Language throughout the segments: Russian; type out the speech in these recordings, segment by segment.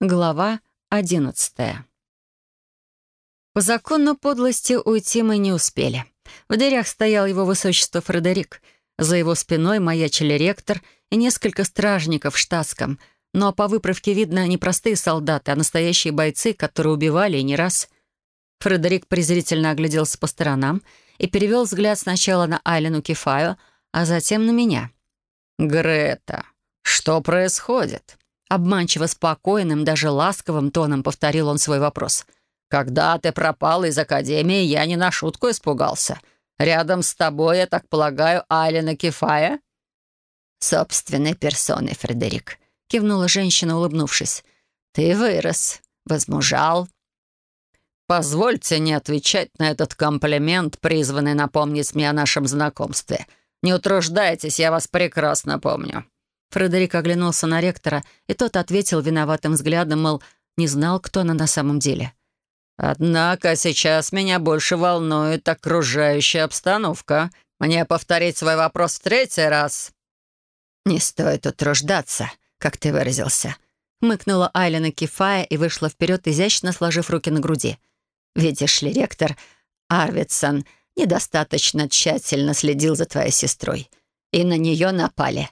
Глава одиннадцатая. По закону подлости уйти мы не успели. В дверях стоял его высочество Фредерик. За его спиной маячили ректор и несколько стражников в штатском. Но по выправке видно не простые солдаты, а настоящие бойцы, которые убивали и не раз. Фредерик презрительно огляделся по сторонам и перевел взгляд сначала на Айлену Кефаю, а затем на меня. «Грета, что происходит?» Обманчиво спокойным, даже ласковым тоном повторил он свой вопрос. «Когда ты пропала из академии, я не на шутку испугался. Рядом с тобой, я так полагаю, Алина Кефая?» «Собственной персоной, Фредерик», — кивнула женщина, улыбнувшись. «Ты вырос, возмужал». «Позвольте не отвечать на этот комплимент, призванный напомнить мне о нашем знакомстве. Не утруждайтесь, я вас прекрасно помню». Фредерик оглянулся на ректора, и тот ответил виноватым взглядом, мол, не знал, кто она на самом деле. «Однако сейчас меня больше волнует окружающая обстановка. Мне повторить свой вопрос в третий раз?» «Не стоит утруждаться, как ты выразился», — мыкнула Айлена Кефая и вышла вперед, изящно сложив руки на груди. «Видишь ли, ректор Арвидсон недостаточно тщательно следил за твоей сестрой, и на нее напали.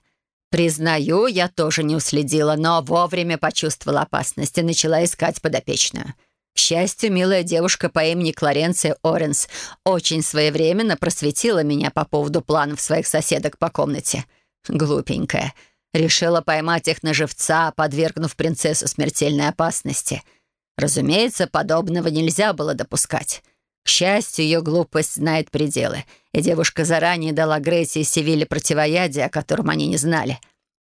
Признаю, я тоже не уследила, но вовремя почувствовала опасность и начала искать подопечную. К счастью, милая девушка по имени Клоренция Оренс очень своевременно просветила меня по поводу планов своих соседок по комнате. Глупенькая. Решила поймать их на живца, подвергнув принцессу смертельной опасности. Разумеется, подобного нельзя было допускать. К счастью, ее глупость знает пределы, и девушка заранее дала Грейси и Севиле противоядие, о котором они не знали.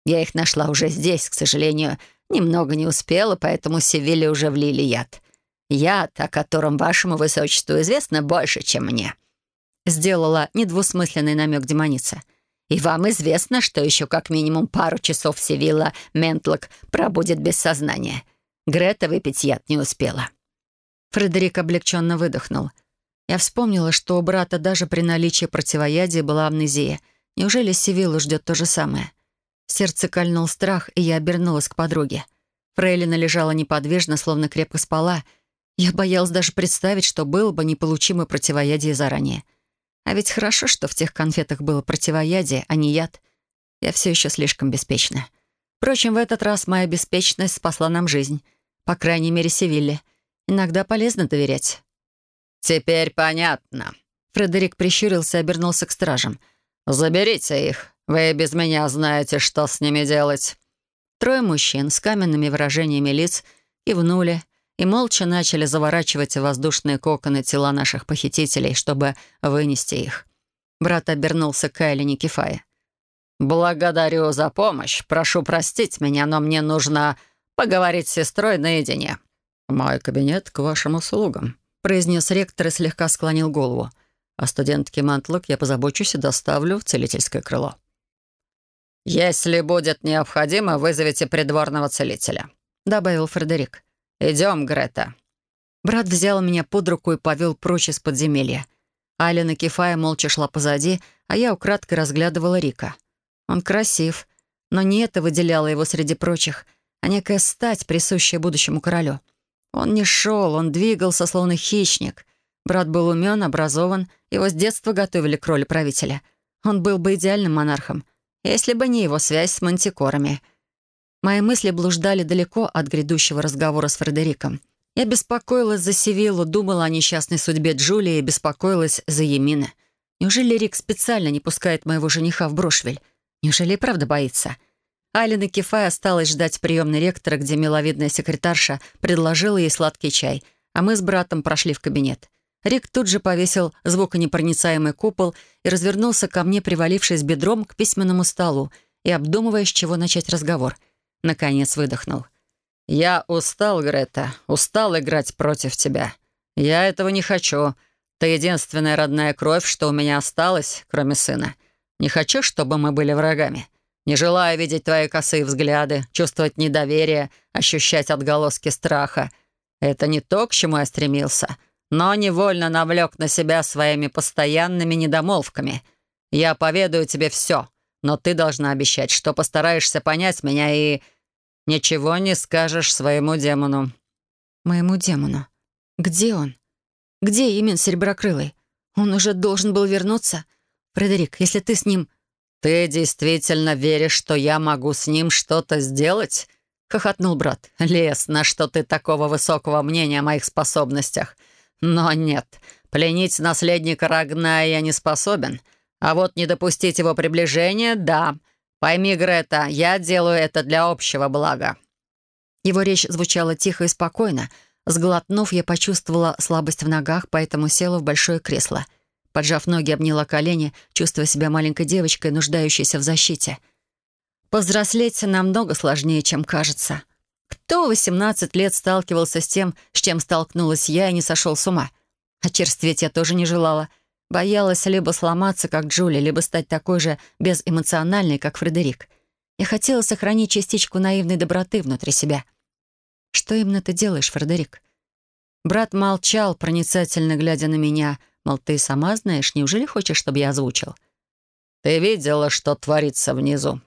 Я их нашла уже здесь, к сожалению, немного не успела, поэтому Севиле уже влили яд. Яд, о котором вашему высочеству известно больше, чем мне. Сделала недвусмысленный намек демоница. И вам известно, что еще как минимум пару часов Севилла Ментлок пробудет без сознания. Грета выпить яд не успела. Фредерик облегченно выдохнул — я вспомнила, что у брата даже при наличии противоядия была амнезия. Неужели Сивиллу ждет то же самое? Сердце кольнул страх, и я обернулась к подруге. Фрейлина лежала неподвижно, словно крепко спала. Я боялась даже представить, что было бы неполучимое противоядие заранее. А ведь хорошо, что в тех конфетах было противоядие, а не яд. Я все еще слишком беспечна. Впрочем, в этот раз моя беспечность спасла нам жизнь. По крайней мере, Севилле. Иногда полезно доверять. «Теперь понятно». Фредерик прищурился и обернулся к стражам. «Заберите их. Вы без меня знаете, что с ними делать». Трое мужчин с каменными выражениями лиц кивнули и молча начали заворачивать в воздушные коконы тела наших похитителей, чтобы вынести их. Брат обернулся к Кайле Никифае. «Благодарю за помощь. Прошу простить меня, но мне нужно поговорить с сестрой наедине». «Мой кабинет к вашим услугам», произнес ректор и слегка склонил голову. «О студентке Мантлок я позабочусь и доставлю в целительское крыло». «Если будет необходимо, вызовите придворного целителя», — добавил Фредерик. «Идем, Грета». Брат взял меня под руку и повел прочь из подземелья. Алина Кефая молча шла позади, а я украдкой разглядывала Рика. Он красив, но не это выделяло его среди прочих, а некая стать, присущая будущему королю — он не шел, он двигался, словно хищник. Брат был умен, образован, его с детства готовили к роли правителя. Он был бы идеальным монархом, если бы не его связь с мантикорами. Мои мысли блуждали далеко от грядущего разговора с Фредериком. Я беспокоилась за Севиллу, думала о несчастной судьбе Джулии и беспокоилась за Емина. Неужели Рик специально не пускает моего жениха в Брошвель? Неужели и правда боится?» Алина Кефай осталась ждать приемной ректора, где миловидная секретарша предложила ей сладкий чай, а мы с братом прошли в кабинет. Рик тут же повесил звуконепроницаемый купол и развернулся ко мне, привалившись бедром к письменному столу и обдумывая, с чего начать разговор. Наконец выдохнул. «Я устал, Грета, устал играть против тебя. Я этого не хочу. Ты единственная родная кровь, что у меня осталась, кроме сына. Не хочу, чтобы мы были врагами. Не желаю видеть твои косые взгляды, чувствовать недоверие, ощущать отголоски страха. Это не то, к чему я стремился, но невольно навлек на себя своими постоянными недомолвками. Я поведаю тебе все, но ты должна обещать, что постараешься понять меня и ничего не скажешь своему демону». «Моему демону? Где он? Где именно Сереброкрылый? Он уже должен был вернуться? Фредерик, если ты с ним...» «Ты действительно веришь, что я могу с ним что-то сделать?» — хохотнул брат. «Лесно, что ты такого высокого мнения о моих способностях. Но нет, пленить наследника Рагная я не способен. А вот не допустить его приближения — да. Пойми, Грета, я делаю это для общего блага». Его речь звучала тихо и спокойно. Сглотнув, я почувствовала слабость в ногах, поэтому села в большое кресло. Поджав ноги, обняла колени, чувствуя себя маленькой девочкой, нуждающейся в защите. Повзрослеть намного сложнее, чем кажется. Кто в 18 лет сталкивался с тем, с чем столкнулась я, и не сошел с ума? Очерстветь я тоже не желала. Боялась либо сломаться, как Джули, либо стать такой же безэмоциональной, как Фредерик. Я хотела сохранить частичку наивной доброты внутри себя. «Что именно ты делаешь, Фредерик?» Брат молчал, проницательно глядя на меня. Мол, ты сама знаешь, неужели хочешь, чтобы я озвучил? «Ты видела, что творится внизу?»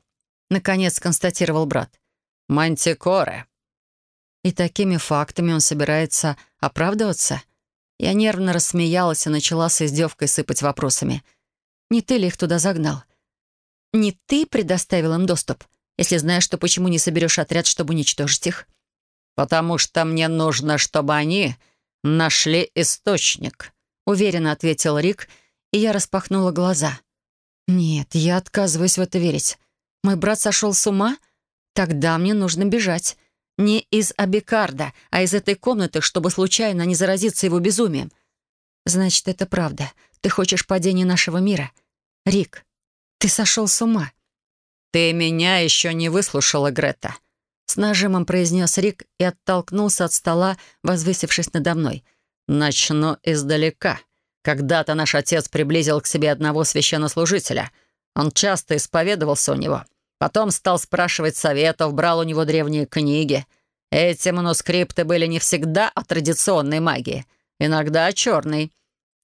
Наконец констатировал брат. «Мантикоры». И такими фактами он собирается оправдываться? Я нервно рассмеялась и начала с издевкой сыпать вопросами. «Не ты ли их туда загнал? Не ты предоставил им доступ, если знаешь, что почему не соберешь отряд, чтобы уничтожить их?» «Потому что мне нужно, чтобы они нашли источник», — уверенно ответил Рик, и я распахнула глаза. «Нет, я отказываюсь в это верить. Мой брат сошел с ума? Тогда мне нужно бежать. Не из Абикарда, а из этой комнаты, чтобы случайно не заразиться его безумием. Значит, это правда. Ты хочешь падения нашего мира? Рик, ты сошел с ума. Ты меня еще не выслушала, Грета. С нажимом произнес Рик и оттолкнулся от стола, возвысившись надо мной. «Начну издалека. Когда-то наш отец приблизил к себе одного священнослужителя. Он часто исповедовался у него. Потом стал спрашивать советов, брал у него древние книги. Эти манускрипты были не всегда о традиционной магии, иногда о черной.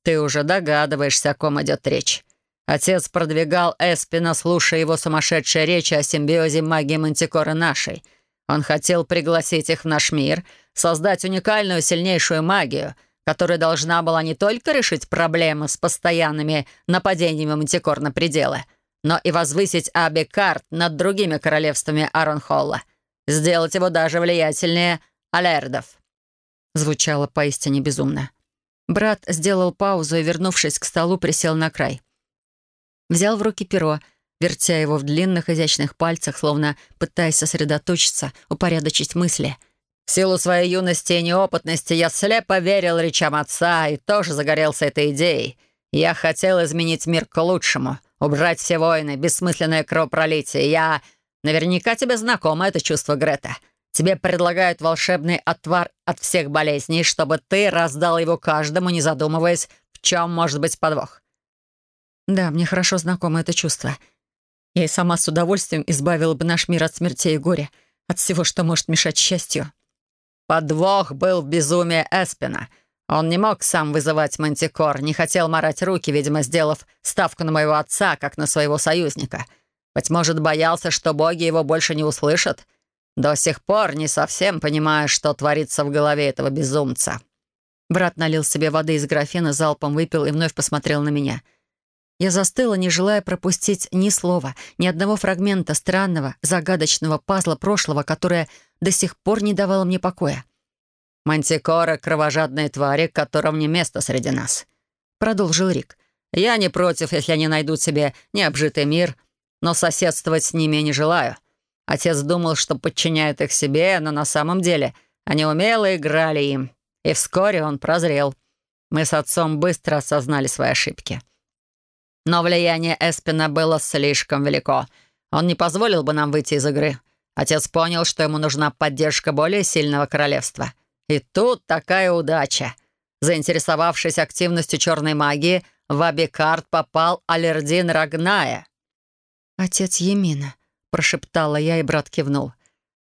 Ты уже догадываешься, о ком идет речь. Отец продвигал Эспина, слушая его сумасшедшие речи о симбиозе магии Мантикоры нашей. Он хотел пригласить их в наш мир, создать уникальную сильнейшую магию, которая должна была не только решить проблемы с постоянными нападениями Мантикор на пределы — но и возвысить Абикарт над другими королевствами Аронхолла, сделать его даже влиятельнее Алердов. Звучало поистине безумно. Брат сделал паузу и, вернувшись к столу, присел на край. Взял в руки перо, вертя его в длинных изящных пальцах, словно пытаясь сосредоточиться, упорядочить мысли. В силу своей юности и неопытности я слепо верил речам отца и тоже загорелся этой идеей. Я хотел изменить мир к лучшему, убрать все войны, бессмысленное кровопролитие. Я... Наверняка тебе знакомо это чувство, Грета. Тебе предлагают волшебный отвар от всех болезней, чтобы ты раздал его каждому, не задумываясь, в чем может быть подвох. Да, мне хорошо знакомо это чувство. Я и сама с удовольствием избавила бы наш мир от смерти и горя, от всего, что может мешать счастью. Подвох был в безумии Эспина — он не мог сам вызывать мантикор, не хотел марать руки, видимо, сделав ставку на моего отца, как на своего союзника. Быть может, боялся, что боги его больше не услышат. До сих пор не совсем понимаю, что творится в голове этого безумца». Брат налил себе воды из графина, залпом выпил и вновь посмотрел на меня. Я застыла, не желая пропустить ни слова, ни одного фрагмента странного, загадочного пазла прошлого, которое до сих пор не давало мне покоя. «Мантикора — кровожадные твари, которым не место среди нас», — продолжил Рик. «Я не против, если они найдут себе необжитый мир, но соседствовать с ними не желаю. Отец думал, что подчиняет их себе, но на самом деле они умело играли им, и вскоре он прозрел. Мы с отцом быстро осознали свои ошибки. Но влияние Эспина было слишком велико. Он не позволил бы нам выйти из игры. Отец понял, что ему нужна поддержка более сильного королевства — и тут такая удача. Заинтересовавшись активностью черной магии, в Абикард попал Алердин Рагная. «Отец Емина», — прошептала я, и брат кивнул.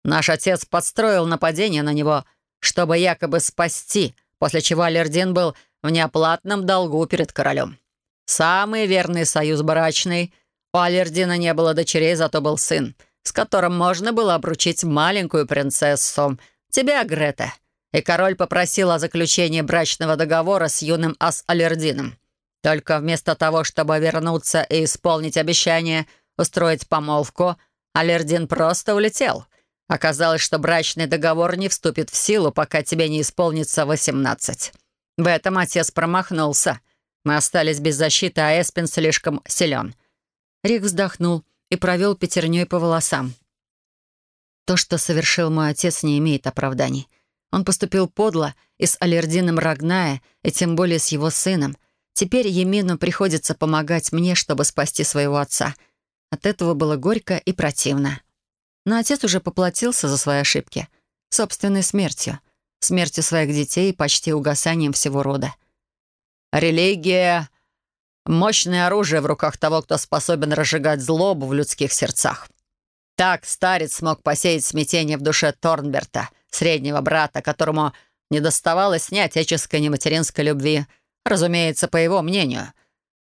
«Наш отец подстроил нападение на него, чтобы якобы спасти, после чего Алердин был в неоплатном долгу перед королем. Самый верный союз брачный. У Алердина не было дочерей, зато был сын. С которым можно было обручить маленькую принцессу. Тебя, Грета. И король попросил о заключении брачного договора с юным Ас-Алердином. Только вместо того, чтобы вернуться и исполнить обещание устроить помолвку, Алердин просто улетел. Оказалось, что брачный договор не вступит в силу, пока тебе не исполнится 18. В этом отец промахнулся. Мы остались без защиты, а Эспин слишком силен. Рик вздохнул и провел пятерней по волосам. То, что совершил мой отец, не имеет оправданий. Он поступил подло и с Алердином Рагная, и тем более с его сыном. Теперь Емину приходится помогать мне, чтобы спасти своего отца. От этого было горько и противно. Но отец уже поплатился за свои ошибки. Собственной смертью. Смертью своих детей и почти угасанием всего рода. «Религия — мощное оружие в руках того, кто способен разжигать злобу в людских сердцах. Так старец смог посеять смятение в душе Торнберта, среднего брата, которому не доставалось ни отеческой, ни материнской любви, разумеется, по его мнению.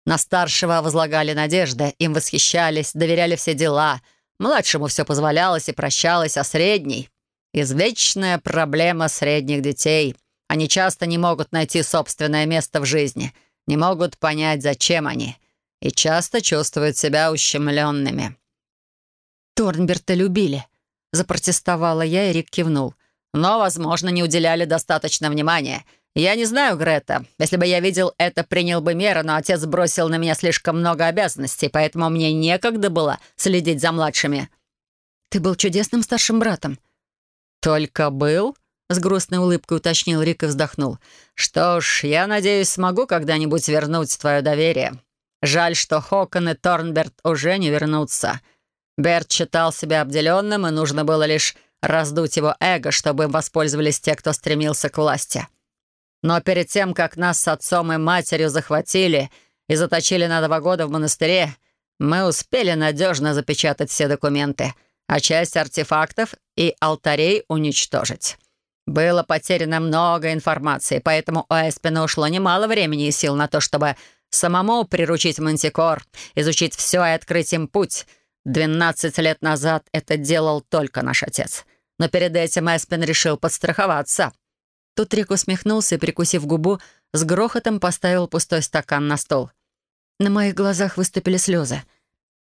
На старшего возлагали надежды, им восхищались, доверяли все дела. Младшему все позволялось и прощалось, а средний — извечная проблема средних детей — они часто не могут найти собственное место в жизни, не могут понять, зачем они, и часто чувствуют себя ущемленными. «Торнберта любили», — запротестовала я, и Рик кивнул. «Но, возможно, не уделяли достаточно внимания. Я не знаю, Грета. Если бы я видел это, принял бы меры, но отец бросил на меня слишком много обязанностей, поэтому мне некогда было следить за младшими». «Ты был чудесным старшим братом». «Только был?» С грустной улыбкой уточнил Рик и вздохнул. «Что ж, я надеюсь, смогу когда-нибудь вернуть твое доверие. Жаль, что Хокон и Торнберт уже не вернутся. Берт считал себя обделенным, и нужно было лишь раздуть его эго, чтобы им воспользовались те, кто стремился к власти. Но перед тем, как нас с отцом и матерью захватили и заточили на два года в монастыре, мы успели надежно запечатать все документы, а часть артефактов и алтарей уничтожить». Было потеряно много информации, поэтому у Эспина ушло немало времени и сил на то, чтобы самому приручить мантикор, изучить все и открыть им путь. Двенадцать лет назад это делал только наш отец. Но перед этим Эспин решил подстраховаться. Тут Рик усмехнулся и, прикусив губу, с грохотом поставил пустой стакан на стол. На моих глазах выступили слезы.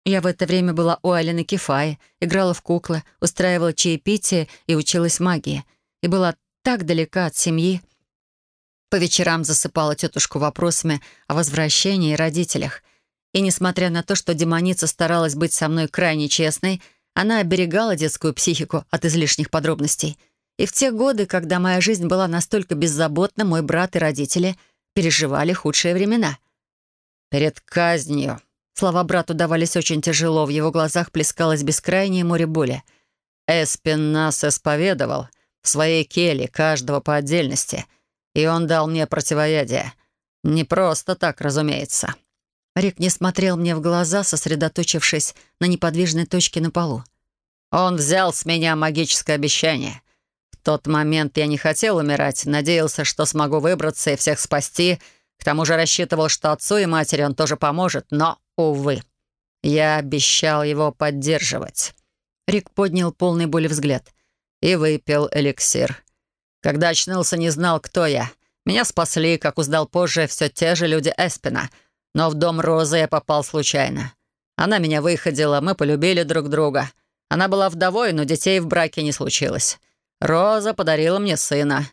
Я в это время была у Алины Кефаи, играла в куклы, устраивала чаепитие и училась магии — и была так далека от семьи. По вечерам засыпала тетушку вопросами о возвращении и родителях. И несмотря на то, что демоница старалась быть со мной крайне честной, она оберегала детскую психику от излишних подробностей. И в те годы, когда моя жизнь была настолько беззаботна, мой брат и родители переживали худшие времена. «Перед казнью», Слова брату давались очень тяжело, в его глазах плескалось бескрайнее море боли. «Эспин нас исповедовал, в своей келье, каждого по отдельности. И он дал мне противоядие. Не просто так, разумеется». Рик не смотрел мне в глаза, сосредоточившись на неподвижной точке на полу. «Он взял с меня магическое обещание. В тот момент я не хотел умирать, надеялся, что смогу выбраться и всех спасти. К тому же рассчитывал, что отцу и матери он тоже поможет, но, увы, я обещал его поддерживать». Рик поднял полный боли взгляд и выпил эликсир. Когда очнулся, не знал, кто я. Меня спасли, как узнал позже, все те же люди Эспина. Но в дом Розы я попал случайно. Она меня выходила, мы полюбили друг друга. Она была вдовой, но детей в браке не случилось. Роза подарила мне сына.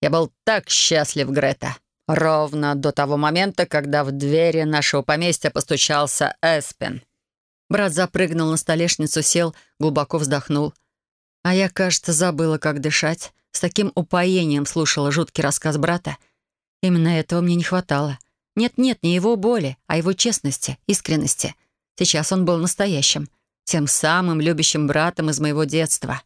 Я был так счастлив, Грета. Ровно до того момента, когда в двери нашего поместья постучался Эспин. Брат запрыгнул на столешницу, сел, глубоко вздохнул. А я, кажется, забыла, как дышать. С таким упоением слушала жуткий рассказ брата. Именно этого мне не хватало. Нет-нет, не его боли, а его честности, искренности. Сейчас он был настоящим. Тем самым любящим братом из моего детства.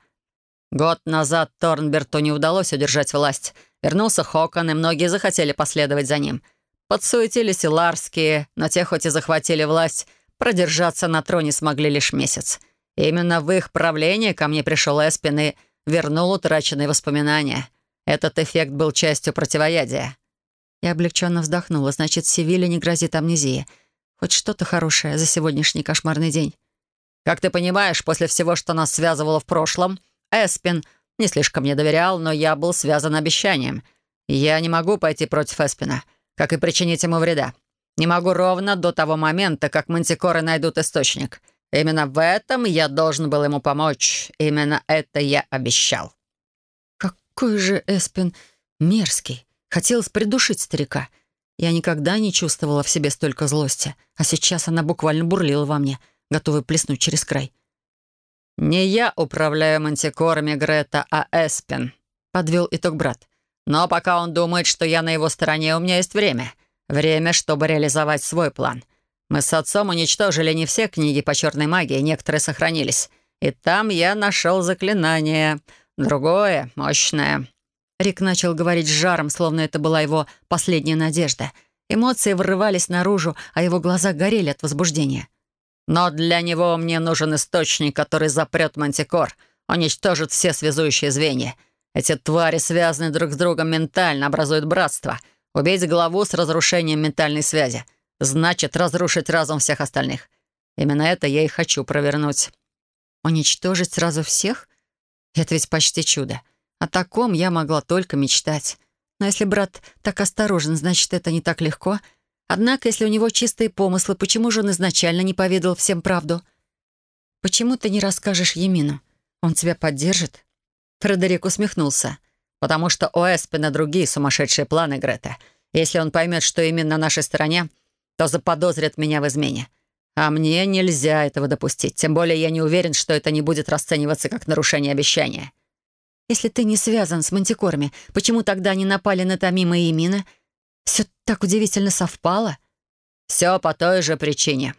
Год назад Торнберту не удалось удержать власть. Вернулся Хокон, и многие захотели последовать за ним. Подсуетились и Ларские, но те, хоть и захватили власть, продержаться на троне смогли лишь месяц. Именно в их правлении ко мне пришел Эспин и вернул утраченные воспоминания. Этот эффект был частью противоядия. Я облегченно вздохнула. Значит, Севиле не грозит амнезия. Хоть что-то хорошее за сегодняшний кошмарный день. Как ты понимаешь, после всего, что нас связывало в прошлом, Эспин не слишком мне доверял, но я был связан обещанием. Я не могу пойти против Эспина, как и причинить ему вреда. Не могу ровно до того момента, как мантикоры найдут источник. Именно в этом я должен был ему помочь. Именно это я обещал. Какой же Эспин мерзкий. Хотелось придушить старика. Я никогда не чувствовала в себе столько злости, а сейчас она буквально бурлила во мне, готовая плеснуть через край. «Не я управляю мантикорами Грета, а Эспин», — подвел итог брат. «Но пока он думает, что я на его стороне, у меня есть время. Время, чтобы реализовать свой план. Мы с отцом уничтожили не все книги по черной магии, некоторые сохранились. И там я нашел заклинание. Другое, мощное. Рик начал говорить с жаром, словно это была его последняя надежда. Эмоции вырывались наружу, а его глаза горели от возбуждения. «Но для него мне нужен источник, который запрет мантикор, уничтожит все связующие звенья. Эти твари связаны друг с другом ментально, образуют братство. Убить главу с разрушением ментальной связи. Значит, разрушить разум всех остальных. Именно это я и хочу провернуть». «Уничтожить сразу всех? Это ведь почти чудо. О таком я могла только мечтать. Но если брат так осторожен, значит, это не так легко. Однако, если у него чистые помыслы, почему же он изначально не поведал всем правду? Почему ты не расскажешь Емину? Он тебя поддержит?» Фредерик усмехнулся. «Потому что у Эспина другие сумасшедшие планы, Грета. Если он поймет, что именно на нашей стороне, то заподозрит меня в измене. А мне нельзя этого допустить. Тем более я не уверен, что это не будет расцениваться как нарушение обещания». Если ты не связан с мантикорами, почему тогда не напали на Томима и Мина? Все так удивительно совпало. Все по той же причине.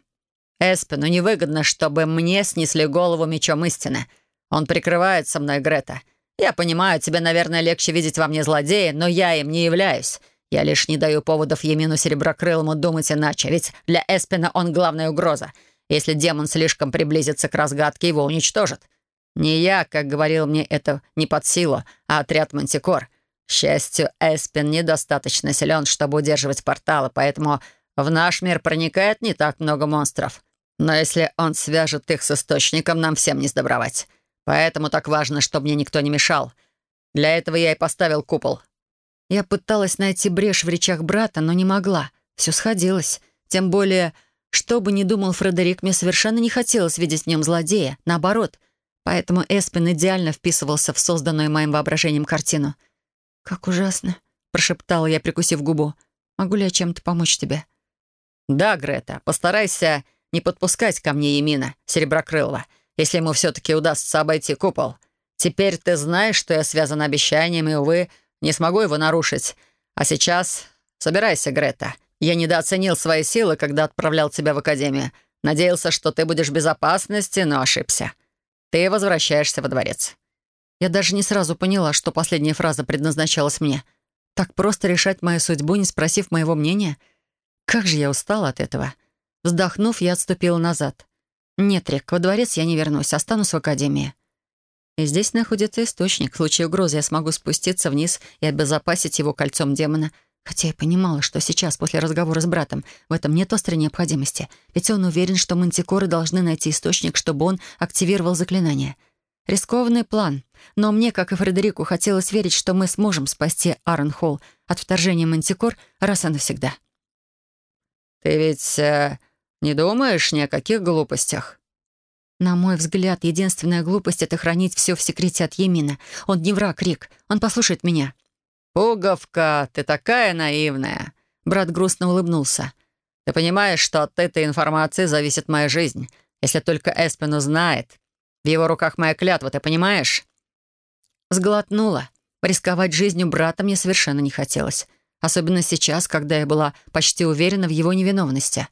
Эспину невыгодно, чтобы мне снесли голову мечом истины. Он прикрывает со мной Грета. Я понимаю, тебе, наверное, легче видеть во мне злодея, но я им не являюсь. Я лишь не даю поводов Емину Сереброкрылому думать иначе, ведь для Эспина он главная угроза. Если демон слишком приблизится к разгадке, его уничтожат. Не я, как говорил мне, это не под силу, а отряд Мантикор. К счастью, Эспин недостаточно силен, чтобы удерживать порталы, поэтому в наш мир проникает не так много монстров. Но если он свяжет их с источником, нам всем не сдобровать. Поэтому так важно, чтобы мне никто не мешал. Для этого я и поставил купол. Я пыталась найти брешь в речах брата, но не могла. Все сходилось. Тем более, что бы ни думал Фредерик, мне совершенно не хотелось видеть в нем злодея. Наоборот, Поэтому Эспин идеально вписывался в созданную моим воображением картину. «Как ужасно», — прошептала я, прикусив губу. «Могу ли я чем-то помочь тебе?» «Да, Грета, постарайся не подпускать ко мне Емина, Сереброкрылова, если ему все-таки удастся обойти купол. Теперь ты знаешь, что я связан обещанием, и, увы, не смогу его нарушить. А сейчас собирайся, Грета. Я недооценил свои силы, когда отправлял тебя в академию. Надеялся, что ты будешь в безопасности, но ошибся. Ты возвращаешься во дворец». Я даже не сразу поняла, что последняя фраза предназначалась мне. Так просто решать мою судьбу, не спросив моего мнения? Как же я устала от этого. Вздохнув, я отступила назад. «Нет, Рик, во дворец я не вернусь, останусь в академии». И здесь находится источник. В случае угрозы я смогу спуститься вниз и обезопасить его кольцом демона — Хотя я понимала, что сейчас, после разговора с братом, в этом нет острой необходимости, ведь он уверен, что мантикоры должны найти источник, чтобы он активировал заклинание. Рискованный план, но мне, как и Фредерику, хотелось верить, что мы сможем спасти Аарон Холл от вторжения мантикор раз и навсегда. «Ты ведь э, не думаешь ни о каких глупостях?» На мой взгляд, единственная глупость — это хранить все в секрете от Емина. Он не враг, Рик. Он послушает меня. «Пуговка, ты такая наивная!» Брат грустно улыбнулся. «Ты понимаешь, что от этой информации зависит моя жизнь, если только Эспин узнает. В его руках моя клятва, ты понимаешь?» Сглотнула. Рисковать жизнью брата мне совершенно не хотелось. Особенно сейчас, когда я была почти уверена в его невиновности.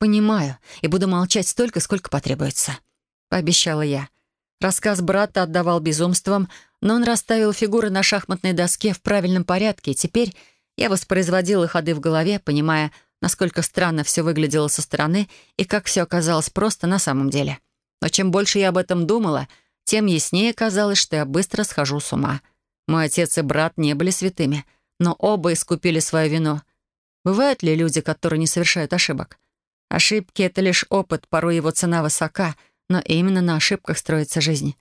«Понимаю, и буду молчать столько, сколько потребуется», — пообещала я. Рассказ брата отдавал безумством, но он расставил фигуры на шахматной доске в правильном порядке, и теперь я воспроизводила ходы в голове, понимая, насколько странно все выглядело со стороны и как все оказалось просто на самом деле. Но чем больше я об этом думала, тем яснее казалось, что я быстро схожу с ума. Мой отец и брат не были святыми, но оба искупили свою вину. Бывают ли люди, которые не совершают ошибок? Ошибки — это лишь опыт, порой его цена высока — но именно на ошибках строится жизнь.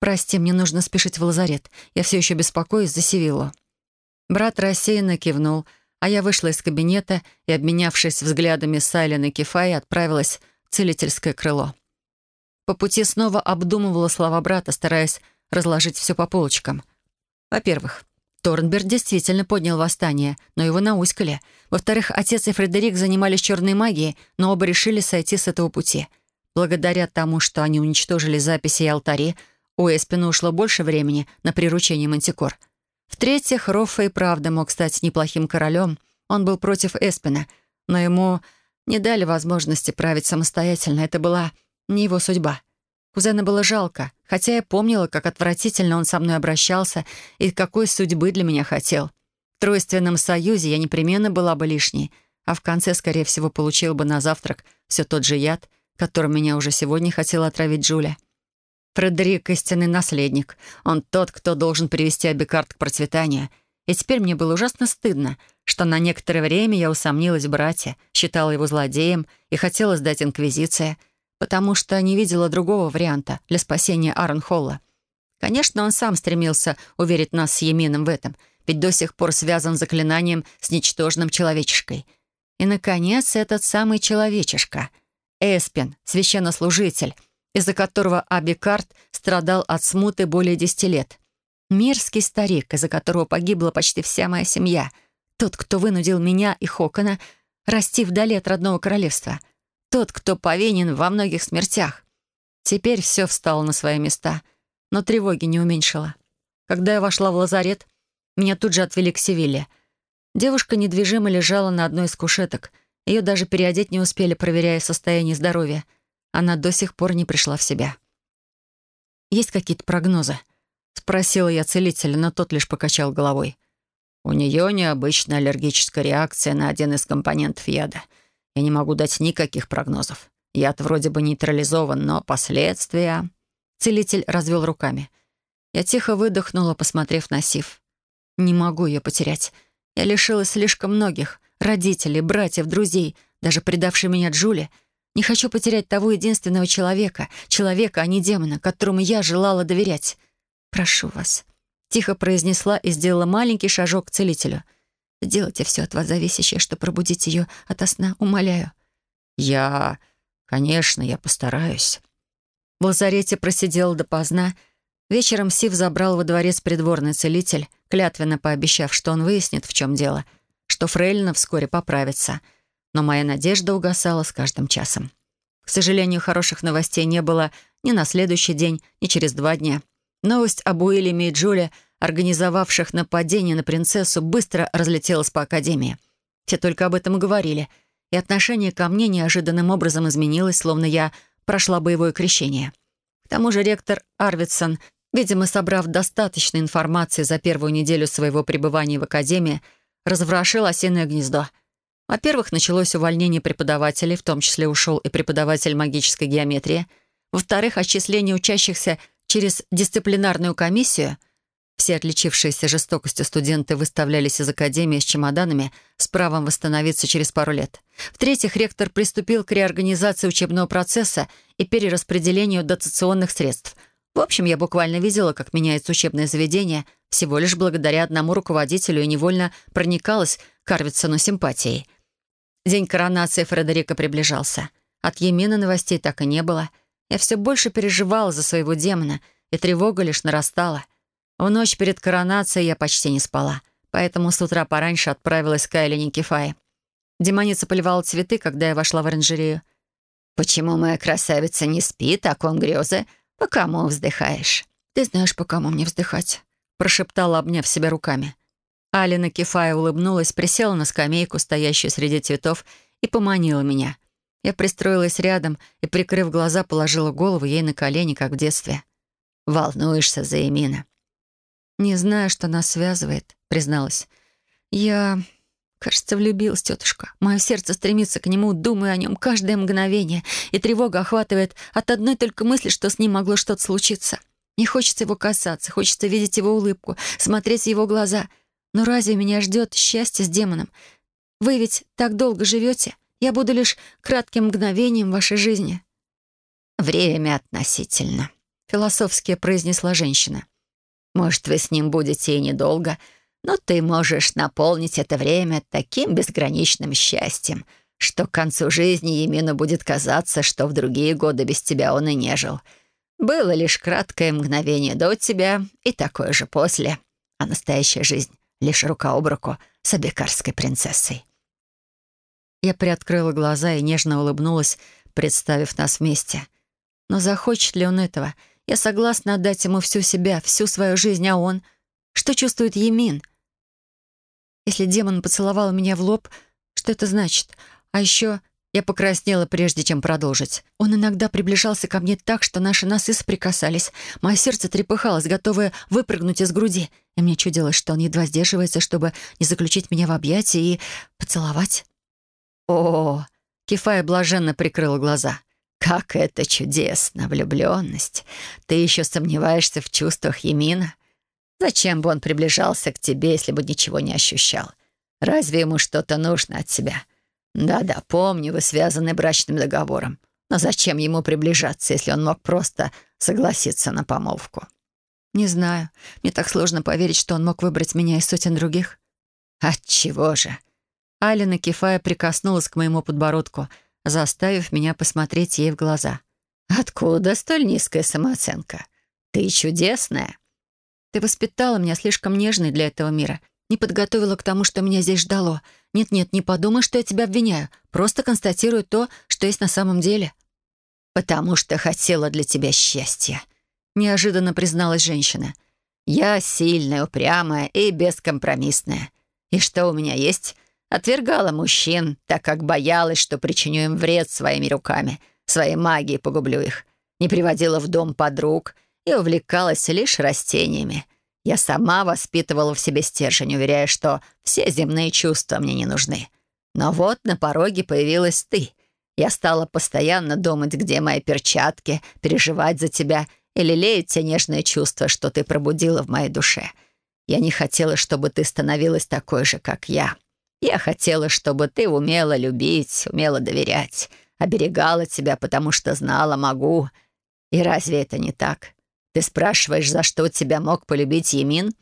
«Прости, мне нужно спешить в лазарет. Я все еще беспокоюсь за Севиллу». Брат рассеянно кивнул, а я вышла из кабинета и, обменявшись взглядами с и Кефай, отправилась в целительское крыло. По пути снова обдумывала слова брата, стараясь разложить все по полочкам. Во-первых, Торнберг действительно поднял восстание, но его науськали. Во-вторых, отец и Фредерик занимались черной магией, но оба решили сойти с этого пути. Благодаря тому, что они уничтожили записи и алтари, у Эспина ушло больше времени на приручение мантикор. В-третьих, Роффа и правда мог стать неплохим королем. Он был против Эспина, но ему не дали возможности править самостоятельно. Это была не его судьба. Кузена было жалко, хотя я помнила, как отвратительно он со мной обращался и какой судьбы для меня хотел. В тройственном союзе я непременно была бы лишней, а в конце, скорее всего, получил бы на завтрак все тот же яд, которым меня уже сегодня хотела отравить Джуля. Фредерик — истинный наследник. Он тот, кто должен привести Абикард к процветанию. И теперь мне было ужасно стыдно, что на некоторое время я усомнилась в брате, считала его злодеем и хотела сдать Инквизиция — потому что не видела другого варианта для спасения Арнхолла. Конечно, он сам стремился уверить нас с Емином в этом, ведь до сих пор связан заклинанием с ничтожным человечешкой. И, наконец, этот самый человечешка — Эспин, священнослужитель, из-за которого Абикарт страдал от смуты более десяти лет. Мирский старик, из-за которого погибла почти вся моя семья. Тот, кто вынудил меня и Хокона расти вдали от родного королевства — тот, кто повинен во многих смертях. Теперь все встало на свои места, но тревоги не уменьшило. Когда я вошла в лазарет, меня тут же отвели к Севилле. Девушка недвижимо лежала на одной из кушеток. Ее даже переодеть не успели, проверяя состояние здоровья. Она до сих пор не пришла в себя. «Есть какие-то прогнозы?» — спросила я целителя, но тот лишь покачал головой. «У нее необычная аллергическая реакция на один из компонентов яда — я не могу дать никаких прогнозов. Яд вроде бы нейтрализован, но последствия...» Целитель развел руками. Я тихо выдохнула, посмотрев на Сив. «Не могу ее потерять. Я лишилась слишком многих. Родителей, братьев, друзей, даже предавшей меня Джули. Не хочу потерять того единственного человека. Человека, а не демона, которому я желала доверять. Прошу вас». Тихо произнесла и сделала маленький шажок к целителю — Сделайте все от вас зависящее, чтобы пробудить ее ото сна, умоляю». «Я... Конечно, я постараюсь». В лазарете просидел допоздна. Вечером Сив забрал во дворец придворный целитель, клятвенно пообещав, что он выяснит, в чем дело, что Фрейлина вскоре поправится. Но моя надежда угасала с каждым часом. К сожалению, хороших новостей не было ни на следующий день, ни через два дня. Новость об Уильяме и Джуле — организовавших нападение на принцессу, быстро разлетелась по Академии. Все только об этом и говорили, и отношение ко мне неожиданным образом изменилось, словно я прошла боевое крещение. К тому же ректор Арвидсон, видимо, собрав достаточно информации за первую неделю своего пребывания в Академии, разворошил осиное гнездо. Во-первых, началось увольнение преподавателей, в том числе ушел и преподаватель магической геометрии. Во-вторых, отчисление учащихся через дисциплинарную комиссию — все отличившиеся жестокостью студенты выставлялись из академии с чемоданами с правом восстановиться через пару лет. В-третьих, ректор приступил к реорганизации учебного процесса и перераспределению дотационных средств. В общем, я буквально видела, как меняется учебное заведение всего лишь благодаря одному руководителю и невольно проникалась к Арвидсону симпатией. День коронации Фредерика приближался. От Емина новостей так и не было. Я все больше переживала за своего демона, и тревога лишь нарастала — в ночь перед коронацией я почти не спала, поэтому с утра пораньше отправилась к Айле Никифае. Демоница поливала цветы, когда я вошла в оранжерею. «Почему моя красавица не спит, а кон грезы? По кому вздыхаешь?» «Ты знаешь, по кому мне вздыхать», — прошептала, обняв себя руками. Алина Кефая улыбнулась, присела на скамейку, стоящую среди цветов, и поманила меня. Я пристроилась рядом и, прикрыв глаза, положила голову ей на колени, как в детстве. «Волнуешься за Эмина?» «Не знаю, что нас связывает», — призналась. «Я, кажется, влюбилась, тетушка. Мое сердце стремится к нему, думаю о нем каждое мгновение, и тревога охватывает от одной только мысли, что с ним могло что-то случиться. Не хочется его касаться, хочется видеть его улыбку, смотреть в его глаза. Но разве меня ждет счастье с демоном? Вы ведь так долго живете. Я буду лишь кратким мгновением вашей жизни». время относительно», — философски произнесла женщина. «Может, вы с ним будете и недолго, но ты можешь наполнить это время таким безграничным счастьем, что к концу жизни Емину будет казаться, что в другие годы без тебя он и не жил. Было лишь краткое мгновение до тебя и такое же после, а настоящая жизнь — лишь рука об руку с абикарской принцессой». Я приоткрыла глаза и нежно улыбнулась, представив нас вместе. Но захочет ли он этого? Я согласна отдать ему всю себя, всю свою жизнь, а он... Что чувствует Емин? Если демон поцеловал меня в лоб, что это значит? А еще я покраснела, прежде чем продолжить. Он иногда приближался ко мне так, что наши носы соприкасались. Мое сердце трепыхалось, готовое выпрыгнуть из груди. И мне чудилось, что он едва сдерживается, чтобы не заключить меня в объятия и поцеловать. О, Кифая блаженно прикрыла глаза. «Как это чудесно, влюбленность! Ты еще сомневаешься в чувствах Емина? Зачем бы он приближался к тебе, если бы ничего не ощущал? Разве ему что-то нужно от тебя? Да-да, помню, вы связаны брачным договором. Но зачем ему приближаться, если он мог просто согласиться на помолвку?» «Не знаю. Мне так сложно поверить, что он мог выбрать меня из сотен других». «Отчего же?» Алина Кефая прикоснулась к моему подбородку, заставив меня посмотреть ей в глаза. «Откуда столь низкая самооценка? Ты чудесная!» «Ты воспитала меня слишком нежной для этого мира. Не подготовила к тому, что меня здесь ждало. Нет-нет, не подумай, что я тебя обвиняю. Просто констатирую то, что есть на самом деле». «Потому что хотела для тебя счастья», — неожиданно призналась женщина. «Я сильная, упрямая и бескомпромиссная. И что у меня есть?» Отвергала мужчин, так как боялась, что причиню им вред своими руками, своей магией погублю их. Не приводила в дом подруг и увлекалась лишь растениями. Я сама воспитывала в себе стержень, уверяя, что все земные чувства мне не нужны. Но вот на пороге появилась ты. Я стала постоянно думать, где мои перчатки, переживать за тебя и лелеять те нежные чувства, что ты пробудила в моей душе. Я не хотела, чтобы ты становилась такой же, как я. Я хотела, чтобы ты умела любить, умела доверять, оберегала тебя, потому что знала, могу. И разве это не так? Ты спрашиваешь, за что тебя мог полюбить Емин?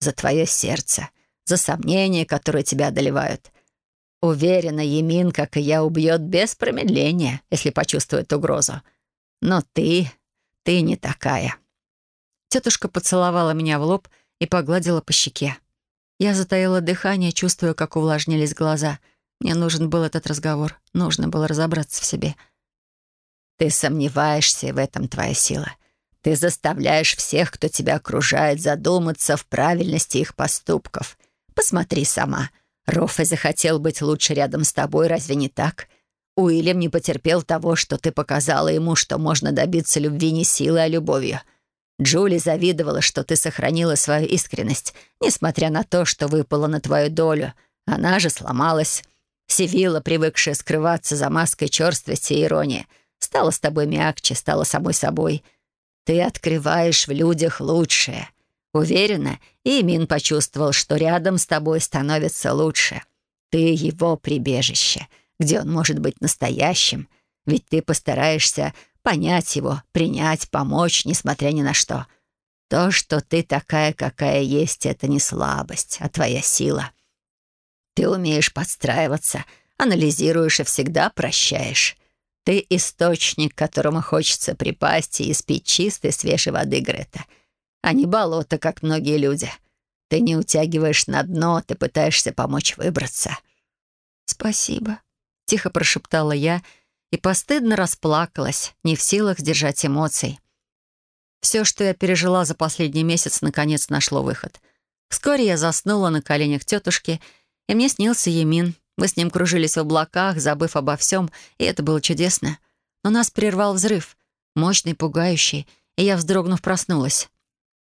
За твое сердце, за сомнения, которые тебя одолевают. Уверена, Емин, как и я, убьет без промедления, если почувствует угрозу. Но ты, ты не такая. Тетушка поцеловала меня в лоб и погладила по щеке. Я затаила дыхание, чувствуя, как увлажнились глаза. Мне нужен был этот разговор. Нужно было разобраться в себе. «Ты сомневаешься, в этом твоя сила. Ты заставляешь всех, кто тебя окружает, задуматься в правильности их поступков. Посмотри сама. Роффе захотел быть лучше рядом с тобой, разве не так? Уильям не потерпел того, что ты показала ему, что можно добиться любви не силой, а любовью. Джули завидовала, что ты сохранила свою искренность, несмотря на то, что выпало на твою долю. Она же сломалась. Севила, привыкшая скрываться за маской черствости и иронии, стала с тобой мягче, стала самой собой. Ты открываешь в людях лучшее. Уверена, и Мин почувствовал, что рядом с тобой становится лучше. Ты его прибежище, где он может быть настоящим, ведь ты постараешься понять его, принять, помочь, несмотря ни на что. То, что ты такая, какая есть, это не слабость, а твоя сила. Ты умеешь подстраиваться, анализируешь и всегда прощаешь. Ты источник, к которому хочется припасть и испить чистой, свежей воды, Грета, а не болото, как многие люди. Ты не утягиваешь на дно, ты пытаешься помочь выбраться. «Спасибо», — тихо прошептала я, — и постыдно расплакалась, не в силах сдержать эмоций. Все, что я пережила за последний месяц, наконец нашло выход. Вскоре я заснула на коленях тетушки, и мне снился Емин. Мы с ним кружились в облаках, забыв обо всем, и это было чудесно. Но нас прервал взрыв, мощный, пугающий, и я, вздрогнув, проснулась.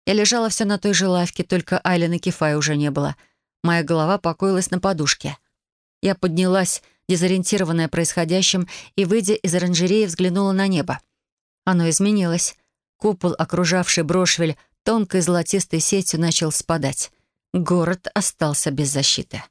Я лежала все на той же лавке, только Айлен и Кефая уже не было. Моя голова покоилась на подушке. Я поднялась дезориентированная происходящим, и, выйдя из оранжереи, взглянула на небо. Оно изменилось. Купол, окружавший Брошвель, тонкой золотистой сетью начал спадать. Город остался без защиты.